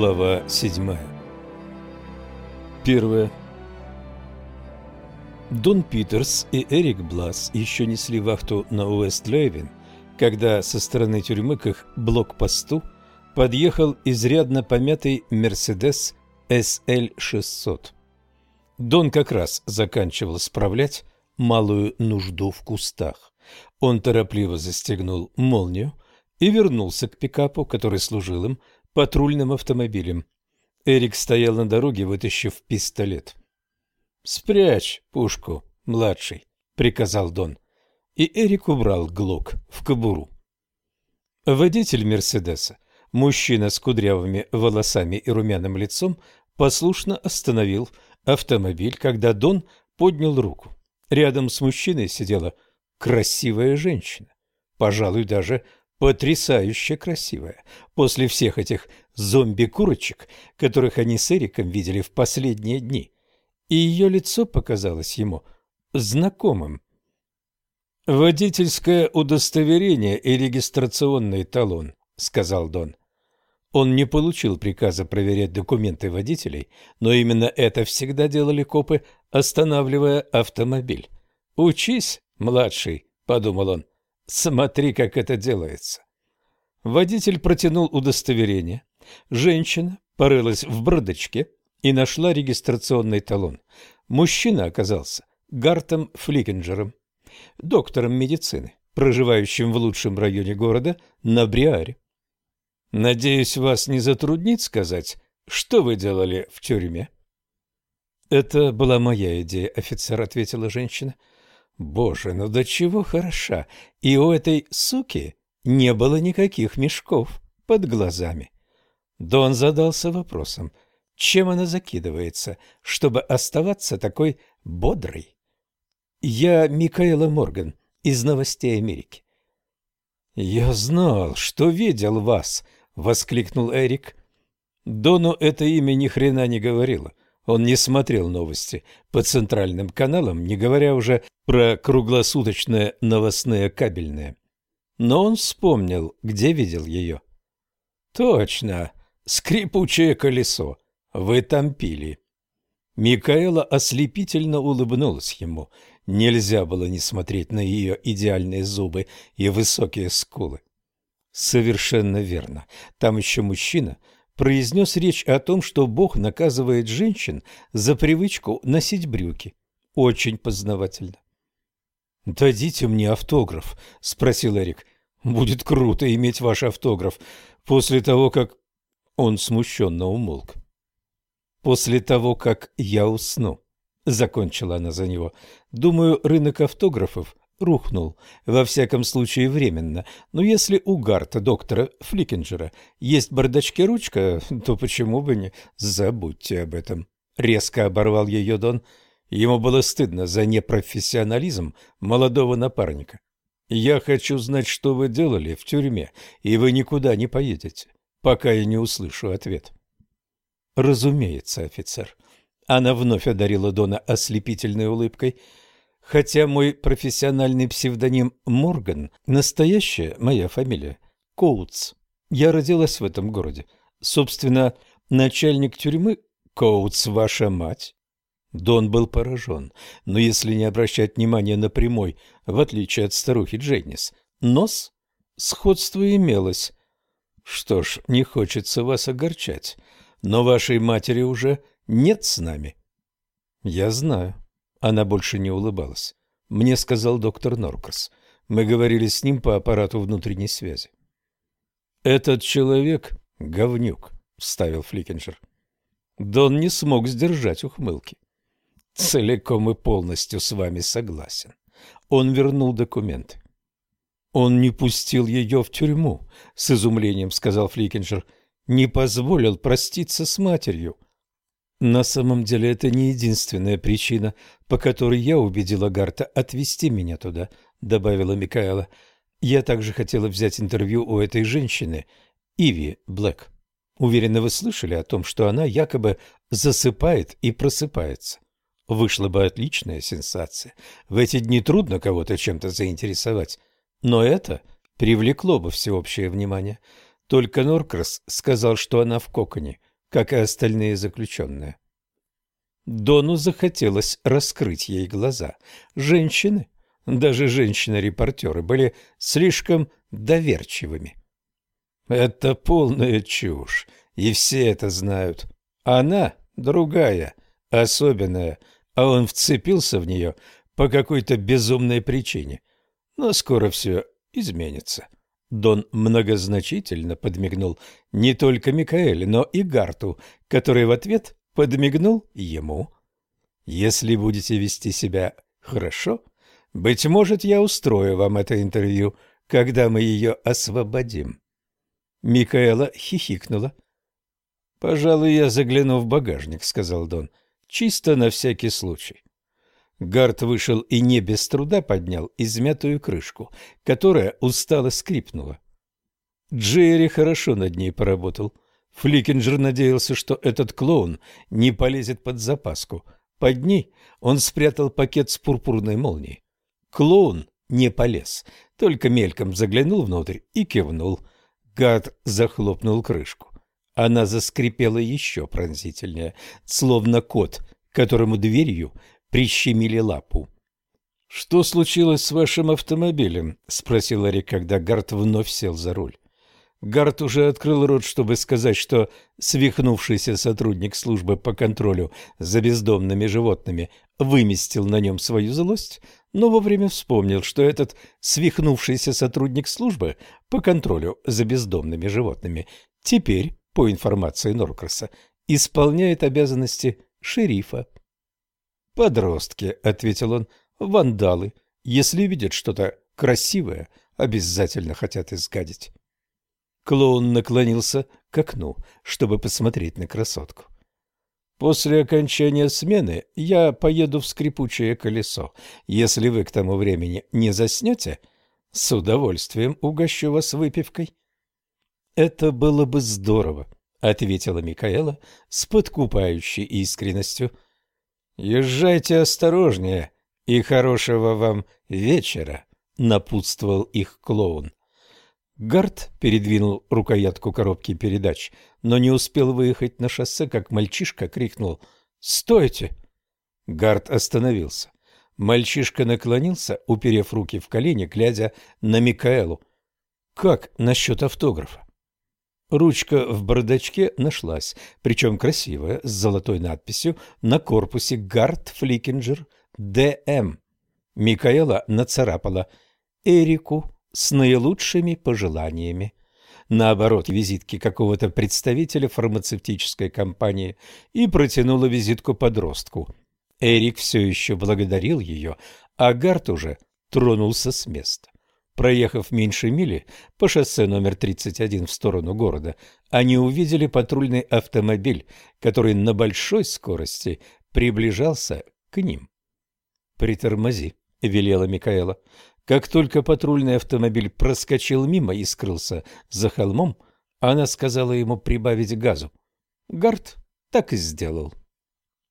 Глава 7 Первое. Дон Питерс и Эрик Блас еще несли вахту на Уэст-Лейвен, когда со стороны тюрьмы к их блокпосту подъехал изрядно помятый «Мерседес» SL-600. Дон как раз заканчивал справлять малую нужду в кустах. Он торопливо застегнул молнию и вернулся к пикапу, который служил им патрульным автомобилем. Эрик стоял на дороге, вытащив пистолет. «Спрячь пушку, младший», — приказал Дон. И Эрик убрал глок в кобуру. Водитель «Мерседеса», мужчина с кудрявыми волосами и румяным лицом, послушно остановил автомобиль, когда Дон поднял руку. Рядом с мужчиной сидела красивая женщина, пожалуй, даже потрясающе красивая. После всех этих зомби-курочек, которых они с Эриком видели в последние дни. И ее лицо показалось ему знакомым. «Водительское удостоверение и регистрационный талон», — сказал Дон. Он не получил приказа проверять документы водителей, но именно это всегда делали копы, останавливая автомобиль. «Учись, младший», — подумал он. Смотри, как это делается. Водитель протянул удостоверение. Женщина порылась в бардачке и нашла регистрационный талон. Мужчина оказался Гартом Фликенджером, доктором медицины, проживающим в лучшем районе города на Бриаре. «Надеюсь, вас не затруднит сказать, что вы делали в тюрьме?» «Это была моя идея, офицер», — ответила женщина. Боже, ну до чего хороша! И у этой суки не было никаких мешков под глазами. Дон задался вопросом, чем она закидывается, чтобы оставаться такой бодрой? Я Микаэла Морган из «Новостей Америки». «Я знал, что видел вас!» — воскликнул Эрик. Дону это имя ни хрена не говорило. Он не смотрел новости по центральным каналам, не говоря уже про круглосуточное новостное кабельное. Но он вспомнил, где видел ее. «Точно! Скрипучее колесо! Вы там пили!» Микаэла ослепительно улыбнулась ему. Нельзя было не смотреть на ее идеальные зубы и высокие скулы. Совершенно верно. Там еще мужчина — произнес речь о том, что Бог наказывает женщин за привычку носить брюки. Очень познавательно. «Дадите мне автограф», — спросил Эрик. «Будет круто иметь ваш автограф после того, как...» Он смущенно умолк. «После того, как я усну», — закончила она за него. «Думаю, рынок автографов рухнул, во всяком случае временно. Но если у Гарта, доктора Фликинджера, есть бардачке ручка, то почему бы не... Забудьте об этом. Резко оборвал ее Дон. Ему было стыдно за непрофессионализм молодого напарника. «Я хочу знать, что вы делали в тюрьме, и вы никуда не поедете, пока я не услышу ответ». «Разумеется, офицер». Она вновь одарила Дона ослепительной улыбкой – Хотя мой профессиональный псевдоним Морган, настоящая моя фамилия Коутс. Я родилась в этом городе. Собственно, начальник тюрьмы Коутс, ваша мать. Дон был поражен, но если не обращать внимания на прямой, в отличие от старухи Джейнис, нос, сходство имелось. Что ж, не хочется вас огорчать, но вашей матери уже нет с нами. Я знаю. Она больше не улыбалась. Мне сказал доктор Норкос. Мы говорили с ним по аппарату внутренней связи. «Этот человек — говнюк», — вставил Фликенджер. Дон не смог сдержать ухмылки. «Целиком и полностью с вами согласен». Он вернул документы. «Он не пустил ее в тюрьму», — с изумлением сказал Фликенджер. «Не позволил проститься с матерью». На самом деле это не единственная причина, по которой я убедила Гарта отвезти меня туда, добавила Микаэла. Я также хотела взять интервью у этой женщины, Иви Блэк. Уверена, вы слышали о том, что она якобы засыпает и просыпается. Вышла бы отличная сенсация. В эти дни трудно кого-то чем-то заинтересовать. Но это привлекло бы всеобщее внимание. Только Норкрас сказал, что она в коконе, как и остальные заключенные. Дону захотелось раскрыть ей глаза. Женщины, даже женщины-репортеры, были слишком доверчивыми. Это полная чушь, и все это знают. Она другая, особенная, а он вцепился в нее по какой-то безумной причине. Но скоро все изменится. Дон многозначительно подмигнул не только Микаэле, но и Гарту, который в ответ подмигнул ему. «Если будете вести себя хорошо, быть может, я устрою вам это интервью, когда мы ее освободим». Микаэла хихикнула. «Пожалуй, я загляну в багажник», — сказал Дон, — «чисто на всякий случай». Гарт вышел и не без труда поднял измятую крышку, которая устало скрипнула. Джерри хорошо над ней поработал. Фликинджер надеялся, что этот клоун не полезет под запаску. Под ней он спрятал пакет с пурпурной молнией. Клоун не полез, только мельком заглянул внутрь и кивнул. Гад захлопнул крышку. Она заскрипела еще пронзительнее, словно кот, которому дверью прищемили лапу. «Что случилось с вашим автомобилем?» — спросил Эрик, когда Гарт вновь сел за руль. Гарт уже открыл рот, чтобы сказать, что свихнувшийся сотрудник службы по контролю за бездомными животными выместил на нем свою злость, но вовремя вспомнил, что этот свихнувшийся сотрудник службы по контролю за бездомными животными теперь, по информации Норкраса, исполняет обязанности шерифа. «Подростки», — ответил он, — «вандалы. Если видят что-то красивое, обязательно хотят изгадить». Клоун наклонился к окну, чтобы посмотреть на красотку. «После окончания смены я поеду в скрипучее колесо. Если вы к тому времени не заснете, с удовольствием угощу вас выпивкой». «Это было бы здорово», — ответила Микаэла с подкупающей искренностью — «Езжайте осторожнее и хорошего вам вечера», — напутствовал их клоун. Гард передвинул рукоятку коробки передач, но не успел выехать на шоссе, как мальчишка крикнул «Стойте!». Гард остановился. Мальчишка наклонился, уперев руки в колени, глядя на Микаэлу. «Как насчет автографа?» Ручка в бардачке нашлась, причем красивая, с золотой надписью на корпусе «Гард Фликинджер Д.М». Микаэла нацарапала «Эрику с наилучшими пожеланиями». Наоборот, визитки какого-то представителя фармацевтической компании и протянула визитку подростку. Эрик все еще благодарил ее, а Гард уже тронулся с места. Проехав меньше мили по шоссе номер 31 в сторону города, они увидели патрульный автомобиль, который на большой скорости приближался к ним. «Притормози», — велела Микаэла. Как только патрульный автомобиль проскочил мимо и скрылся за холмом, она сказала ему прибавить газу. Гард так и сделал.